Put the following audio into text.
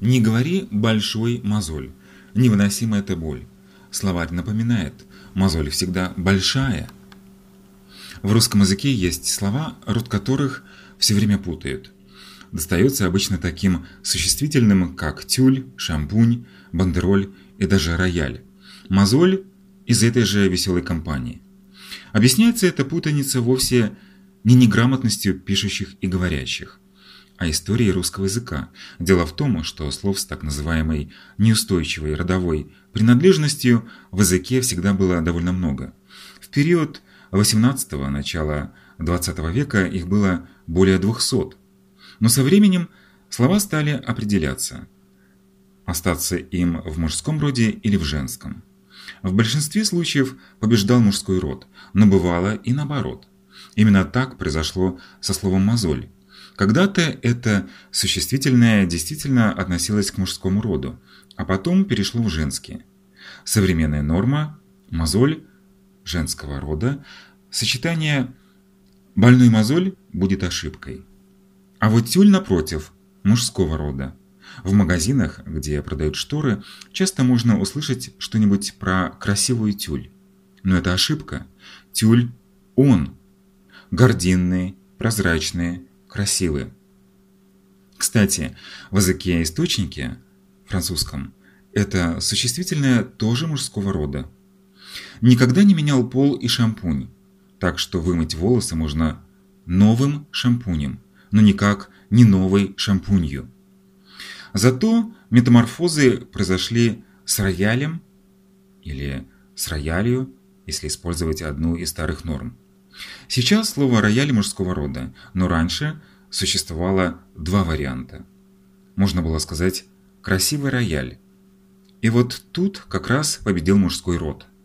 Не говори «большой мозоль». Невыносима эта боль. Словарь напоминает, мозоль всегда большая. В русском языке есть слова, род которых все время путают. Достается обычно таким существительным, как тюль, шампунь, бандероль и даже рояль. Мозоль из этой же веселой компании. Объясняется эта путаница вовсе не неграмотностью пишущих и говорящих, а историей русского языка. Дело в том, что слов с так называемой неустойчивой родовой принадлежностью в языке всегда было довольно много. В период 18-го, начала 20 века их было более 200. Но со временем слова стали определяться. Остаться им в мужском роде или в женском. В большинстве случаев побеждал мужской род, но бывало и наоборот. Именно так произошло со словом «мозоль». Когда-то это существительное действительно относилось к мужскому роду, а потом перешло в женский. Современная норма – мозоль женского рода, сочетание «больной мозоль» будет ошибкой. А вот тюль, напротив, мужского рода. В магазинах, где продают шторы, часто можно услышать что-нибудь про красивую тюль. Но это ошибка. Тюль – он. Гординные, прозрачные, красивые. Кстати, в языке источники, французском, это существительное тоже мужского рода. Никогда не менял пол и шампунь, так что вымыть волосы можно новым шампунем, но никак не новой шампунью. Зато метаморфозы произошли с роялем или с роялью, если использовать одну из старых норм. Сейчас слово «рояль» мужского рода, но раньше существовало два варианта. Можно было сказать «красивый рояль». И вот тут как раз победил мужской род –